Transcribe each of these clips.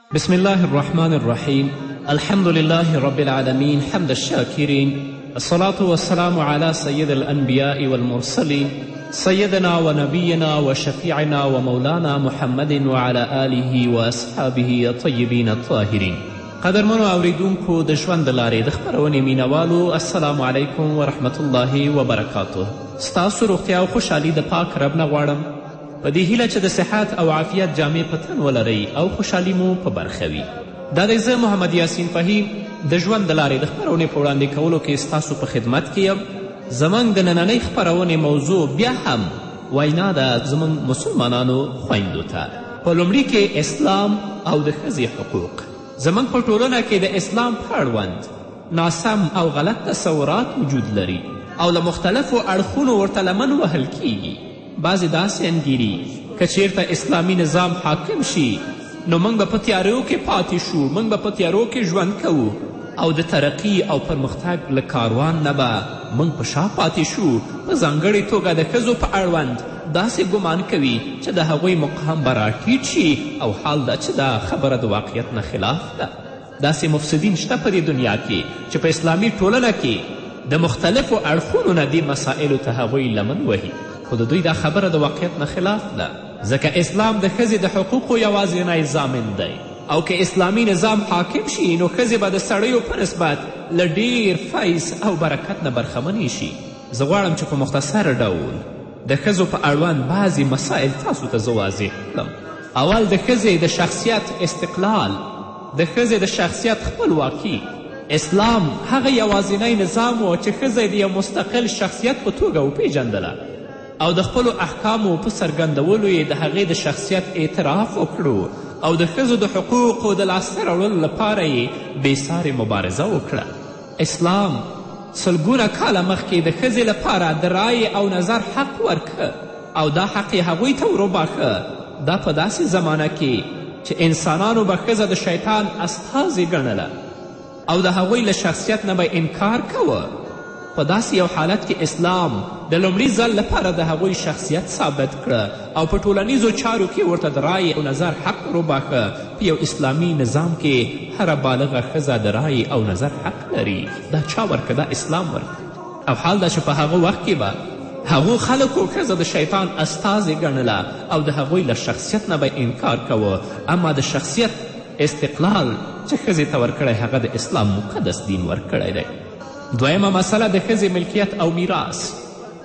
بسم الله الرحمن الرحیم الحمد لله رب العالمین حمد الشاکرین الصلاة والسلام على سید الانبیاء والمرسلین سیدنا و نبینا و شفیعنا و مولانا محمد وعلى آله و اصحابه طیبین الطاهرین قدرمنو اوریدونکو د ژوند د لارې د خپرونې مینوالو السلام علیکم ورحمت الله وبرکاته ستاسو روغتیا او خوشحالي د پاک رب نه غواړم په دې هیله چې د صحت او عافیت جامې په تن ولرئ او خوشحالي مو په برخه وي دا دی زه محمد یاسین فهیم د ژوند د لارې د خپرونې په وړاندې کولو کې ستاسو په خدمت کې یم زموږ د نننۍ خپرونې موضوع بیا هم وینا ده زموږ مسلمانانو خویندو ته په لومړي کې اسلام او د ښځې حقوق زموږ په ټولنه کې د اسلام په اړوند ناسم او غلط تصورات وجود لري او له مختلفو اړخونو ورته لمن وهل کیږي بعضې داسې انګیري که چیرته اسلامي نظام حاکم شي نو موږ به په تیارو کې پاتې شو موږ به په تیارو کې ژوند کوو او د ترقي او پرمختګ له کاروان نه به موږ په شا پاتې شو په ځانګړې توګه د ښځو په اړوند داسې ګمان کوي چې د هغوی مقام به راټیټ شي او حال دا چې دا خبره د واقعیت نه خلاف ده داسې مفسدین شته په دې دنیا کې چې په اسلامي ټولنه کې د مختلفو اړخونو نه دې مسایلو ته هغوی لمن وهي خو د دوی دا خبره د واقعیت نه خلاف ده ځکه اسلام د ښځې د حقوقو یوازینی ضامن دی او که اسلامي نظام حاکم شي نو ښځې به د سړیو په نسبت له ډیر فیض او برکت نه برخمنې شي زه غواړم چې په مختصر ډول د ښځو په اړوند بعضې مسایل تاسو ته زه واضح کړم اول د ښځې د شخصیت استقلال د ښځې د شخصیت خپلواکي اسلام هغه یوازینی نظام و چې ښځه د یو مستقل شخصیت په توګه وپیژندله او د خپلو احکامو په څرګندولو یې د هغې د شخصیت اعتراف وکړو او د ښځو د حقوقو د لاسته راوړلو لپاره یې بېسارې مبارزه وکړه اسلام سلګونه کاله مخکې د ښځې لپاره د رایې او نظر حق ورکه او دا حق یې هغوی ته وروباښه دا په داسې زمانه کې چې انسانانو به ښځه د شیطان استازې ګڼله او د هغوی له شخصیت نه به انکار کوه په داسې یو حالت کې اسلام د لومړي ځل لپاره د هغوی شخصیت ثابت کړه او په ټولنیزو چارو کې ورته د رایې او نظر حق وروباښه په یو اسلامي نظام کې هره بالغه ښځه د رایې او نظر حق لري دا چا ورکه دا اسلام ورکه او حال دا چې په هغه وخت کې به هغو خلکو ښځه د شیطان استازې ګڼله او د هغوی له شخصیت نه به انکار کوه اما د شخصیت استقلال چې ښځې ته ورکړی هغه د اسلام مقدس دین ورکړی دی دویمه مسله د ښځې ملکیت او میراث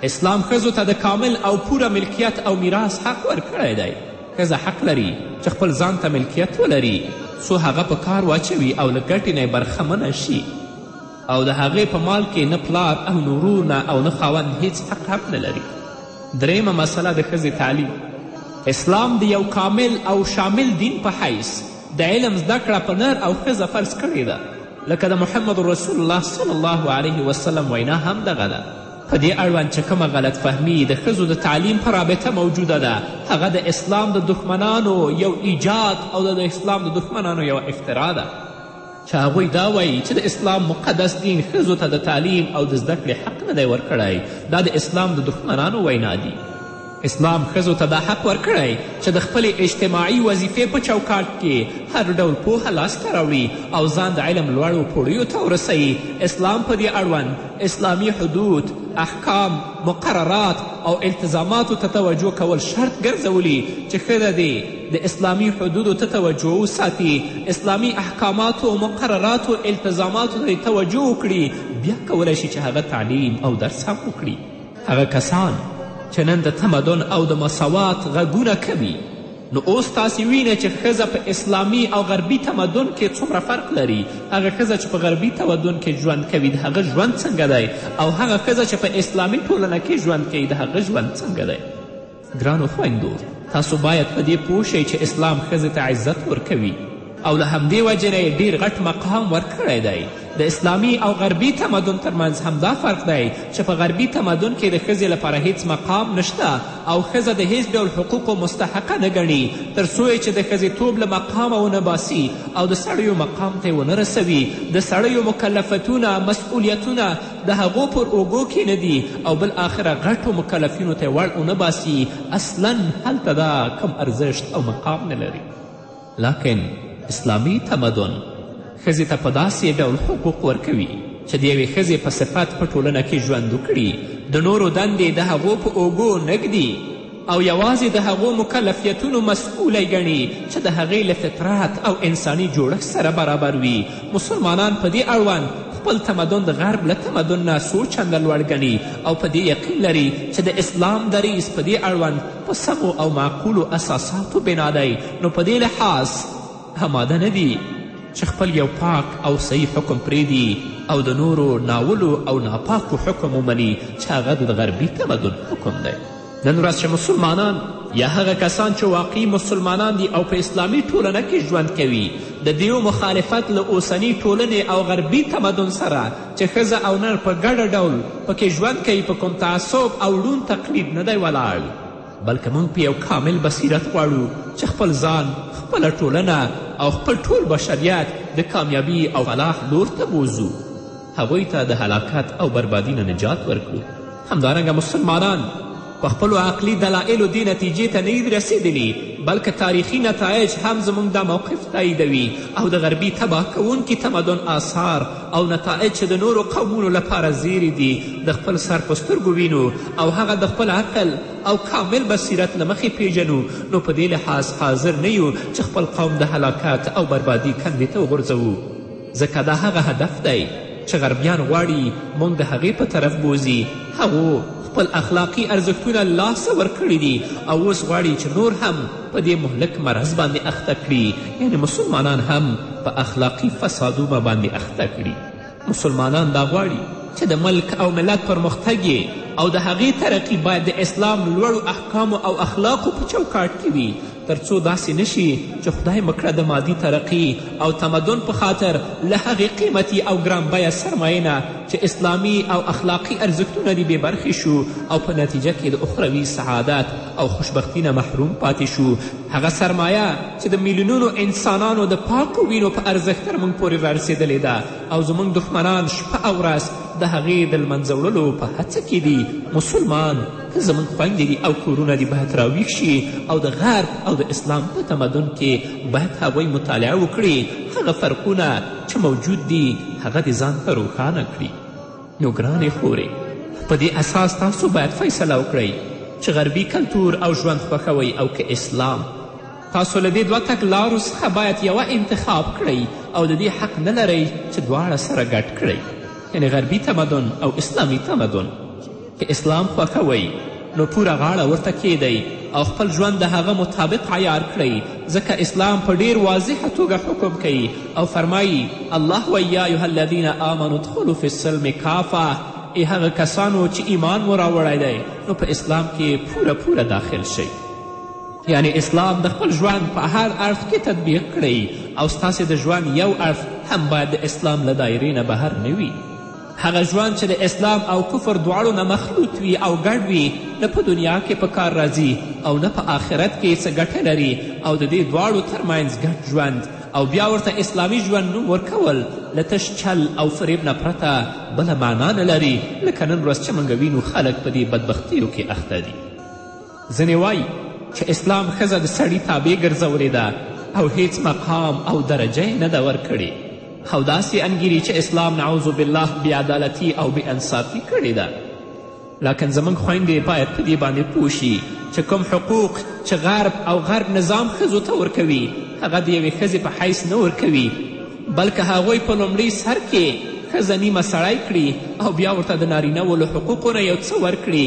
اسلام ښځو ته د کامل او پوره ملکیت او میراث حق ورکړی دی ښځه حق لري چې خپل ځان ته ملکیت ولري څو هغه په کار واچوي او له ګټې نه برخمنه شي او د هغې په مال کې نه پلار او نه ورور نه او نه خاوند هیڅ حق هم نه لري درېیمه مسله د ښځې تعلیم اسلام د یو کامل او شامل دین په حیث د علم زده کړه په نر او ښځه فرض کړې ده لکه د محمد رسول الله صلی الله علیه وسلم وینا هم دغه ده په دې اړوند چې کومه غلط فهمي د ښځو د تعلیم په رابطه موجوده ده هغه د اسلام د دښمنانو یو ایجاد او د اسلام د دښمنانو یوه افترا ده چې هغوی دا وایي چې د اسلام مقدس دین ښځو ته د تعلیم او د زده کړې حق نه دی ورکړی دا د اسلام د دښمنانو وینا دي اسلام ښځو ته دا حق ورکړی چې د خپلې اجتماعي وظیفې په چوکاټ کې هر ډول پوهه لاسته راوړي او ځان د علم لوړو پوړیو ته ورسوي اسلام په دې اړوند اسلامي حدود احکام مقررات او التزاماتو ته توجه کول شرط ګرځولي چې ښځه دې د اسلامي حدودو ته توجه وساتي اسلامي احکاماتو او مقرراتو التزاماتو ته توجه وکړي بیا کولی شي چې هغه تعلیم او درس هم وکړي هغه کسان چې نن د تمدن او د مساوات غږونه کوي نو اوس تاسې وینئ چې ښځه په اسلامي او غربي تمدن کې څومره فرق لري هغه ښځه چې په غربي تمدن کې ژوند کوي د هغه ژوند څنګه دی او هغه ښځه چې په اسلامي ټولنه کې ژوند کوي د هغه ژوند څنګه دی ګرانو خویندو تاسو باید په دې پوه شئ چې اسلام ښځې ته عزت ورکوي او له همدې وجې نه یې ډېر غټ مقام ورکړی دی د اسلامي او غربي تمدن ترمنځ همدا فرق دی چې په غربي تمدن کې د ښځې لپاره هیڅ مقام نشته او ښځه د هیڅ ډول حقوقو مستحقه نه ګڼي تر څو یې چې د ښځېتوب له مقامه ونه باسي او د سړیو مقام ته یې ونه رسوي د سړیو مکلفتونه مسؤلیتونه د هغو پر اوږو کې نه دي او بل آخره غټو مکلفینو ته یې وړ ونه باسي اصلا هلته دا کم ارزښت او مقام نه لري لاکن اسلامي تمدن ښځې ته په داسې ډول حقوق ورکوي چې د یوې ښځې په صفت په ټولنه کې ژوند وکړي د نورو دندې د هغو په اوږو نږدي او یوازې د هغو مکلفیتونو مسئولی ګڼي چې د هغې له فطرت او انساني جوړښت سره برابر وي مسلمانان په دې اړوند خپل تمدن د غرب له تمدن نه څو چنده لوړ ګڼي او په دې یقین لري چې د اسلام دریځ په دې اړوند په سمو او معقولو اساساتو بنا دی نو په دې لحاظ هماده نه دي چې خپل یو پاک او صحیح حکم پرېږدي او د نورو ناولو او ناپاکو حکم ومني چې هغه د غربي تمدن حکم دی نن ورځ چې مسلمانان یا هغه کسان چې واقعي مسلمانان دي او په اسلامي ټولنه کې ژوند کوي د دیو مخالفت له اوسني ټولنې او غربي تمدن سره چې ښځه او نر په ګډه ډول پکې ژوند کوي په کوم تعصب او ړون تقلید نه دی ولاړ بلکې موږ په یو کامل بصیرت غواړو چې خپل ځان خپله ټولنه او خپل ټول بشریت د کامیابی او فلاح لور ته بوزو هغوی ته د هلاکت او بربادی نه نجات ورکړو همدارنګه مسلمانان په خپلو عقلي دلایلو دې نتیجې ته نه رسېدلي بلکې تاریخي نتایج هم زموږ دا موقف تاییدوي او د غربي تباه کوونکي تمدن آثار او نتایج چې د نورو قومونو لپاره زیری دي د خپل سر په سترګو وینو او هغه د خپل عقل او کامل بصیرت له مخې پیژنو نو په دې لحاظ حاضر نه یو چې خپل قوم د هلاکت او بربادي کندې ته وغورځوو ځکه دا هغه هدف دی چې غربیان غواړي موږ د هغې په طرف بوزي هغو خپل اخلاقي ارزښتونه لاسه ورکړي دي او اوس غواړي چې نور هم په دې مهلک مرض باندې اخته کړي یعنې مسلمانان هم په اخلاقي فسادونو باندې اخته کړي مسلمانان دا غواړي چې د ملک او ملت پرمختګ او د هغې ترقي باید د اسلام لوړو احکامو او اخلاقو په چوکاټ کې وي تر څو داسې نشي چې خدای مکړه د مادي ترقي او تمدن په خاطر له هغې قیمتي او ګرانبیه سرمایې نه چې اسلامي او اخلاقي ارزښتونه دي بې برخې شو او په نتیجه کې د اخروي سعادت او خوشبختی نه محروم پاتې شو هغه سرمایه چې د میلیونونو انسانانو د پاکو وینو په ارزښت تر موږ پورې رارسېدلې ده او زموږ دښمنان شپه او ورځ د هغې د لمنځه وړلو په هڅه کې دي مسلمان که زموږ خویندې دي او کورونه دي باید راویښ شي او د غرب او د اسلام په تمدن کې باید هغوی مطالعه وکړي هغه فرقونه چې موجود دي هغه دې ځان ته روښانه کړي نو ګرانې خورې په دې اساس تاسو باید فیصله وکړئ چې غربي کلتور او ژوند خوښوئ او که اسلام تاسو له دې دوه تګلارو څخه باید یوه انتخاب کړئ او د دې حق نه لرئ چې دواړه سره ګډ کړئ یعنې غربي تمدن او اسلامي تمدن که اسلام خوښوئ نو پوره غاړه ورته کیدئ او خپل ژوند د هغه مطابق عیار کړئ ځکه اسلام په ډیر واضحه توګه حکم کوي او فرمایي الله وایي یا ایها الذین آمنو ادخلو فی السلم کافه ای هغه کسانو چې ایمان مو راوړی دی نو په اسلام کې پوره پوره داخل شئ یعنی اسلام د خپل ژوند په هر اړخ کې تطبیق کړئ او ستاسې د ژوند یو اړخ هم باید د اسلام له دایرې نه بهر نه وي هغه ژوند چې د اسلام او کفر دواړو نه مخلوط وي او ګډ وي نه په دنیا کې په کار راځي او نه په آخرت کې څه ګټه لري او د دې دواړو ترمنځ ګډ ژوند او بیا ورته اسلامي ژوند نوم ورکول له تش چل او فریب نه پرته بله معنا نه لري لکه نن ورځ چې موږ وینو خلک په دې بدبختیو کې اخته دي ځینې وایي چې اسلام ښځه د سړي تابع ګرځولې ده او هیڅ مقام او درجه یې نه ده ورکړې او داسې انګیري چې اسلام نعوذ بالله بیعدالتي او بې انصافي کړې ده لکن زموږ خویندې باید په دې باندې پوه شي چې کوم حقوق چې غرب او غرب نظام ښځو ته ورکوي هغه د یوې ښځې په حیث نه ورکوي بلکه هغوی په لومړي سر کې ښځه نیمه سړی کړي او بیا ورته د نارینه ولو حقوقو نه یو څه ورکړي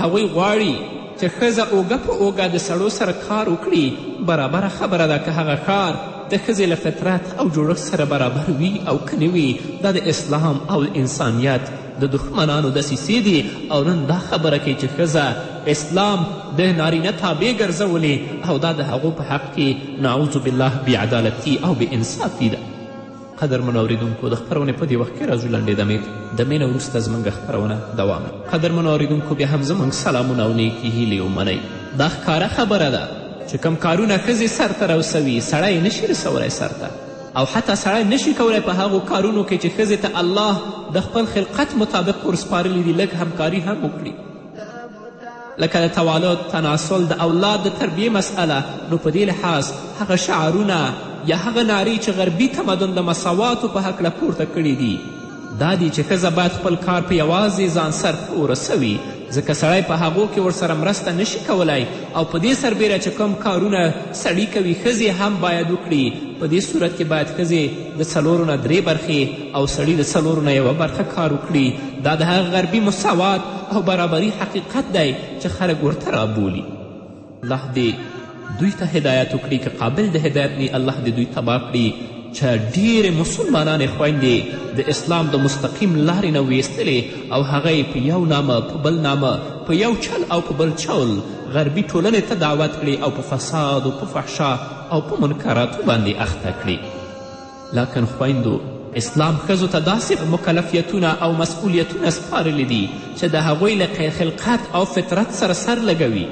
هغوی غواړي چې ښځه اوږه په اوږه د سړو سره کار وکړي برابره خبره ده که هغه کار د ښځې له فطرت او جوړښت سره برابر وي او که نه وي دا د اسلام او انسانیت د دښمنانو دسیسې دي او نن دا خبره کوي چې ښځه اسلام د نارینه تابع ګرځولې او دا د هغو په حق کې نعوذ بالله بېعدالتي او بېانصافي ده قدرمنو اوریدونکو د خپرونې په دې وخت کې راځو لنډې دمې د مې نه وروسته زموږ خپرونه دوام قدرمنو اوریدونکو بیا هم زموږ سلامونه او نیکې هیلې ومنئ دا ښکاره خبره ده چې کم کارونه ښځې سرته راوسوي سړی یې نشي رسولی سرته او حتی سړی نشي کولی په هغو کارونو کې چې ښځې ته الله د خپل خلقت مطابق ورسپارلي دي لږ همکاري هم وکړي لکه د توالد، تناسل، د اولاد د تربیې مسئله، نو په دې لحاظ هغه شعارونه یا هغه نارې چې غربي تمدن د مساواتو په هکله پورته کړي دي دا دي چې ښځه باید خپل کار په یوازې ځان سر پورې ورسوي ځکه سړی په هغو کې ورسره مرسته نشي کولای او په دې سربیره چې کوم کارونه سړي کوي ښځې هم باید وکړي په دې صورت کې باید ښځې د څلورو نه درې برخې او سړي د څلور نه یوه برخه کار وکړي دا د هغه غربي مساوات او برابري حقیقت دی چې خلک ورته رابولي الله دې دوی ته هدایت وکړي که قابل د هدایت نه الله دې دوی تباه کړي چې ډېرې مسلمانانې خویندې د اسلام د مستقیم لارې نه ویستلې او هغه یې په یو نامه په بل نامه په یو چل او په بل چول غربي ټولنې ته دعوت کړي او په فساد او په فحشا او په منکراتو باندې اخته کړي لاکن خویندو اسلام ښځو ته داسې مکلفیتونه او مسئولیتونه سپارلي دي چې د هغوی له خلقت او فطرت سره سر لګوي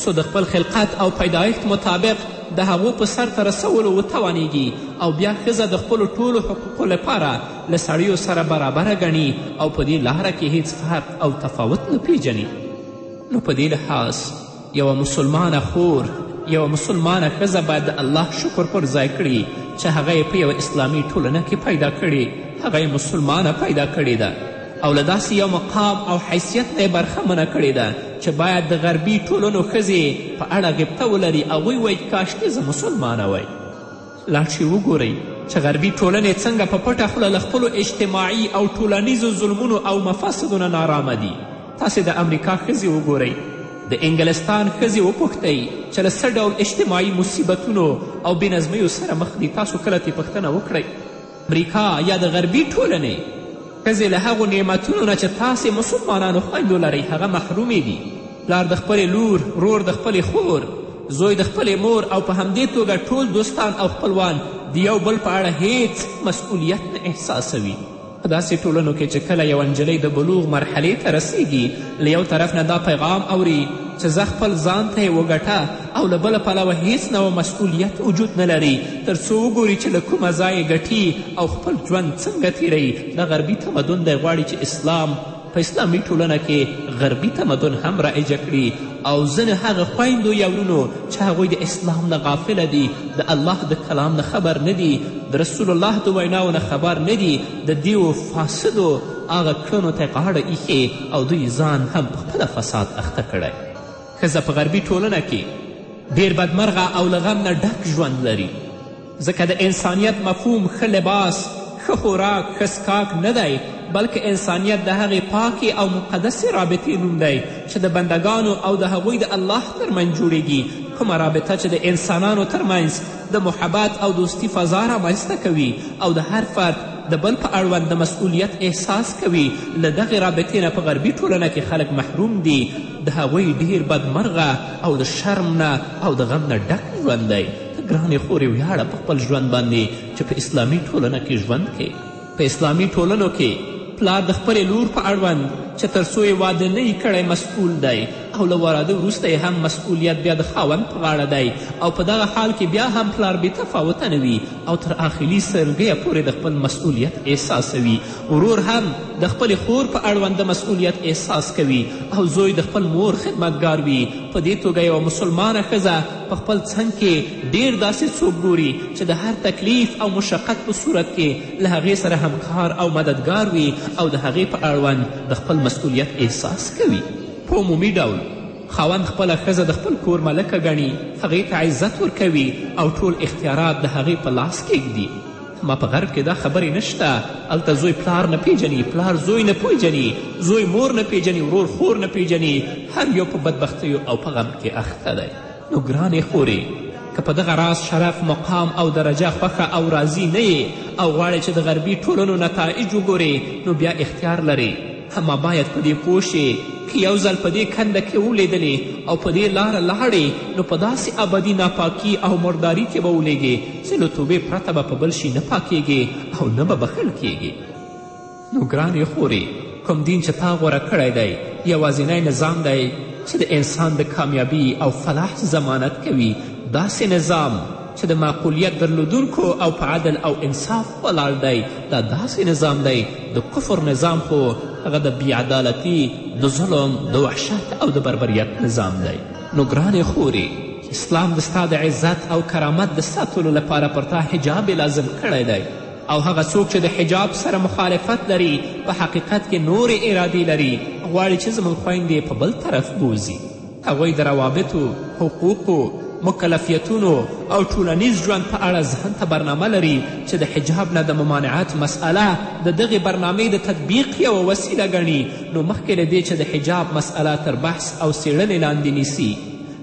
څو د خپل خلقت او پیدایښت مطابق د هغو په سرته رسولو وتوانیږي او بیا ښځه د خپلو ټولو حقوقو لپاره له سړیو سره برابره ګڼي او په دې لاره کې هیڅ فرق او تفاوت نه پیژني نو په دې لحاظ یوه مسلمانه خور یوه مسلمانه ښځه باید د الله شکر پر ځای کړي چې هغه یې په یوه اسلامي ټولنه کې پیدا کړي هغه یې مسلمانه پیدا کړې ده او له داسې یو مقام او حیثیت نه یې برخمنه کړې ده چې باید د غربي ټولنو ښځې په اړه غبطه ولري هغوی وایي کاشکې زه مسلمانه وای لاړ شئ وګورئ چې غربي ټولنې څنګه په پټه خوله له خپلو اجتماعي او ټولنیزو ظلمونو او مفاسدو نه نارامه دي تاسې د امریکا ښځې وګورئ د انګلستان ښځې وپوښتئ چې له څه ډول اجتماعي مصیبتونو او بېنظمیو سره مخ دي تاسو کله ترې پوښتنه وکړئ امریکا یا د غربي ټولنې ښځې له هغو نعمتونو نه چې تاسې مسلمانانو خوندو لرئ هغه محرومې دي پلار د خپلې لور رور د خپلې خور زوی د خپلې مور او په همدې توګه ټول دوستان او خپلوان د یو بل په اړه هیڅ مسئولیت نه احساسوي په داسې ټولنو کې چې کله یوه نجلۍ د بلوغ مرحلې ته رسیږي له یو طرف نه دا پیغام اوري چې ځه خپل ځان ته یې وګټه او له بله پلوه هیڅ نوع مسئولیت وجود نه لري تر څو وګوري چې له کومه ځایه ګټي او خپل ژوند څنګه تیروي دا غربي تمدن دی غواړي چې اسلام په اسلامي ټولنه کې غربي تمدن هم رایج کړي او ځینې هغه خویندو یا ورونو چې هغوی د اسلام نه غافله دي د الله د کلام نه خبر نه دي د رسول الله د ویناو نه خبر نه دي د دیو فاسدو هغه کړنو ته غاړه ایښې او دوی ځان هم په خپله فساد اخته کړی ښځه په غربي ټولنه کې ډیر بدمرغه او له غم نه ډک ژوند لري ځکه د انسانیت مفهوم ښه لباس ښه خوراک ښه څکاک نه دی بلکې انسانیت د هغې پاکې او مقدسې رابطې نوم دی چې د بندګانو او د هغوی د الله ترمنځ جوړیږي کومه رابطه چې د انسانانو ترمنځ د محبت او دوستی فضا رامنځته کوي او د هر فرد د بل په اړوند د مسئولیت احساس کوي له دغې رابطې نه په غربي ټولنه کې خلک محروم دي د هغوی ډېر بدمرغه او د شرم نه او د غم نه ډک ژوند دی ته ګرانې خورې ویاړه په خپل ژوند باندې چې په اسلامي ټولنه کې ژوند کې په اسلامي ټولنو کې پلار د خپلې لور په اړوند چې تر څو یې واده نه کړی مسئول دی او له واده وروسته یې هم مسئولیت بیا د خاوند په غاړه دی او په دغه حال کې بیا هم پلار بې تفاوته نه وي او تر آخري سلګیه پورې د خپل مسئولیت احساسوي ورور هم د خپلې خور په اړوند د مسؤلیت احساس کوي او زوی د خپل مور خدمتګار وي په دې توګه یوه مسلمانه ښځه په خپل څنګ کې ډیر داسې څوک ګوري چې د هر تکلیف او مشقت په صورت کې له هغې سره همکار او مددګار وي او د هغې په اړوند د خپل مسؤلیت احساس کوي په عمومي ډول خاوند خپله ښځه د خپل کور ملکه ګڼي هغې ته عزت ورکوي او ټول اختیارات د هغې په لاس کیږدي ما په غرب کې دا خبرې نشته هلته زوی پلار نه پیژني پلار زوی نه پیژني زوی مور نه پیژني ورور خور نه پیژني هر یو په بدبختیو او په غم کې اخته دی نو ګرانې خورې که په دغه راز شرف مقام او درجه خوښه او راضي نه یې او غواړې چې د غربي ټولنو نتایج وګورې نو بیا اختیار لرې اما باید په دې پوه شې که یو ځل په دې کنده کې ولوېدلې او په دې لاره لاړې نو په داسې ابدي ناپاکي او مرداري کې به ولېږې چې له توبې پرته به په بل شي نه پاکېږې او نه به بخښل کېږې نو ګرانې خورې کوم دین چې تا غوره کړی دی یوازینی نظام دی چې د انسان د کامیابی او فلاح ضمانت کوي داسې نظام چې د معقولیت درلودونکو او په عدل او انصاف ولاړ دی دا داسې نظام دی د کفر نظام خو هغه د بیعدالتي د ظلم د وحشت او د بربریت نظام دی نو ګرانې خورې اسلام د ستا د عزت او کرامت د ساتلو لپاره پر تا حجاب لازم کړی دی او هغه څوک چې د حجاب سره مخالفت لري په حقیقت کې نورې ارادې لري غواړي چې زموږ خویندې په بل طرف بوزي هغوی د روابطو، حقوقو، مکلفیتونو او ټولنیز ژوند په اړه ځانته برنامه لري چې د حجاب نه د ممانعت مسئله د دغې برنامې د تطبیق یوه وسیله ګڼي نو مخکې له دې چې د حجاب مسئله تر بحث او څېړنې لاندې نیسي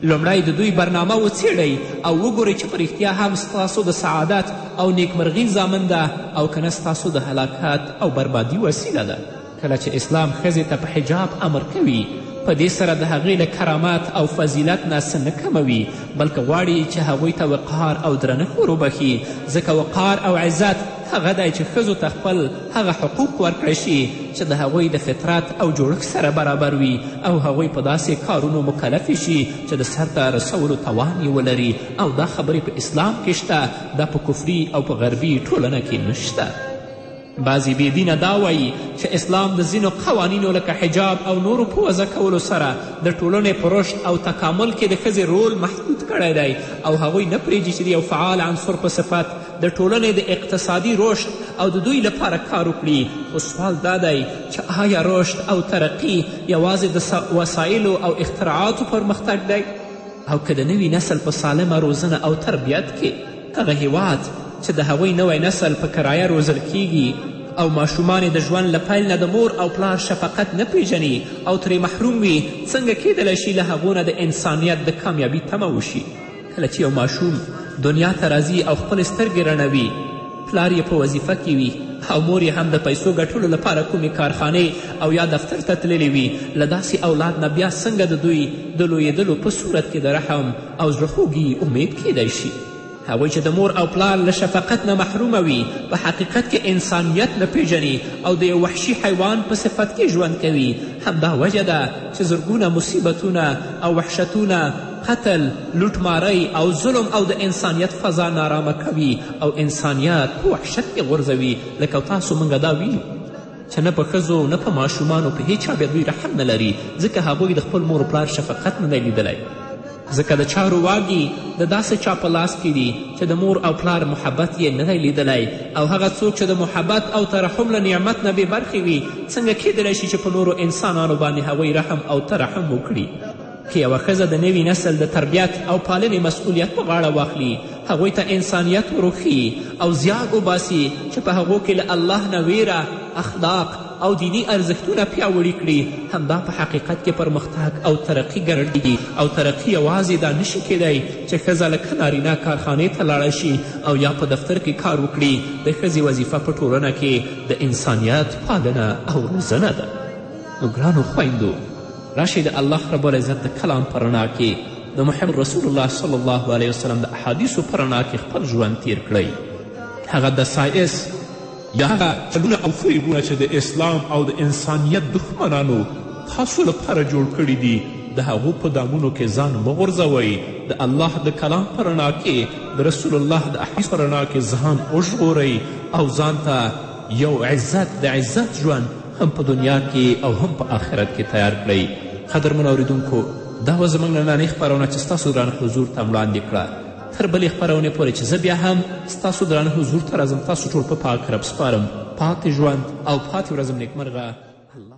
لومړی د دوی برنامه وڅېړئ او وګورئ چې په رښتیا هم ستاسو د سعادت او نیکمرغي ضامن ده او که نه ستاسو د هلاکت او بربادي وسیله ده کله چې اسلام ښځې ته په حجاب امر کوي په دې سره د هغې له کرامات او فضیلت نه څه نه کموي بلکې غواړي چې هغوی ته وقار او درنښت وروبخي ځکه وقار او عزت هغه دی چې ښځو ته خپل هغه حقوق ورکړی شي چې د هغوی د فطرت او جوړښت سره برابر وي او هغوی په داسې کارونو مکلف شي چې د سرته رسولو توان یې ولري او دا خبرې په اسلام کې شته دا په کفري او په غربي ټولنه کې نشته بعضې بېدینه دا وایي چې اسلام د ځینو قوانینو لکه حجاب او نورو په وضع کولو سره د ټولنې په رشد او تکامل کې د ښځې رول محدود کړی دی او هغوی نه پرېږدي چې د یو فعال عنصر په صفت د ټولنې د اقتصادي رشد او د دوی لپاره کار وکړي خو سوال دا دی چې آیا رشد او ترقي یوازې د وسایلو او اختراعاتو پرمختګ دی او که د نوي نسل په سالمه روزنه او تربیت کې هغه هیواد چې د هغوی نوی نسل په کرایه روزل کیږي او ماشومان د ژوند له پیل نه د مور او پلار شفقت نه پیژني او ترې محروم وي څنګه کیدلی شي له هغو نه د انسانیت د کامیابي تمه وشي کله چې یو ماشوم دنیا ته راځي او خپلې سترګې رڼوي پلار یې په وظیفه کې وي او مور یې هم د پیسو ګټلو لپاره کومې کارخانې او یا دفتر ته تللې وي له داسې اولاد نه بیا څنګه د دوی د لویېدلو په صورت کې د رحم او زړه خوږي امید کیدای شي هغوی چې د مور او پلار له شفقت نه محرومه وي په حقیقت کې انسانیت نه پیژني او د یو وحشي حیوان په صفت کې ژوند کوي همدا وجه ده چې زرګونه مصیبتونه او وحشتونه قتل لوټمارۍ او ظلم او د انسانیت فضا نارامه کوي او انسانیت په وحشت کې غورځوي لکه تاسو موږ دا وینو چې نه په ښځو او نه په ماشومانو په هیچا بیا دوی رحم نه لري ځکه هغوی د خپل مور و پلار شفقت نه دی لیدلی ځکه د چارو واګي د داسې چا په لاس کې دي چې د مور او پلار محبت یې نه دی لیدلی او هغه څوک چې د محبت او ترحم له نعمت نه بې برخې وي څنګه کیدلی شي چې په نورو انسانانو باندې هغوی رحم او ترحم وکړي که یوه ښځه د نوي نسل د تربیت او پالنې مسؤلیت په غاړه واخلي هغوی ته انسانیت وروښي او زیار وباسي چې په هغو کې له الله نه ویره اخلاق او دیني ارزښتونه پیاوړي کړي همدا په حقیقت کې پرمختګ او ترقي ګڼل او ترقي یوازې دا نشي کیدای چې ښځه لکه نارینه کارخانې ته لاړه شي او یا په دفتر کې کار وکړي د ښځې وظیفه په ټولنه کې د انسانیت پالنه او روزنه ده نو ګرانو خویندو راشئ د الله رب العزت د کلام په رڼا کې د محمد رسول الله صلی الله علیه وسلم د احادیثو په رڼا کې خپل ژوند تیر کړئ هغه د سایس یا هغه چلونه او فریبونه چې د اسلام او د انسانیت دښمنانو تاسو لپاره جوړ کړي دي د هغو په دامونو کې ځان مه غورځوئ د الله د کلام په رڼا کې د رسول الله د احادیث په رڼا کې ځان وژغورئ او ځان ته یو عزت د عزت ژوند هم په دنیا کې او هم په آخرت کې تیار کړئ قدرمن اوریدونکو دا وه زموږ نننۍ خپرونه چې ستاسو درانه حضور ته وړاندې کړه تر بلې خپرونې پورې چې زه بیا هم ستاسو درانه حضور ته راځم تاسو ټول په پاک رب سپارم پاتې ژوند او پاتې ورځم نیکمرغه الله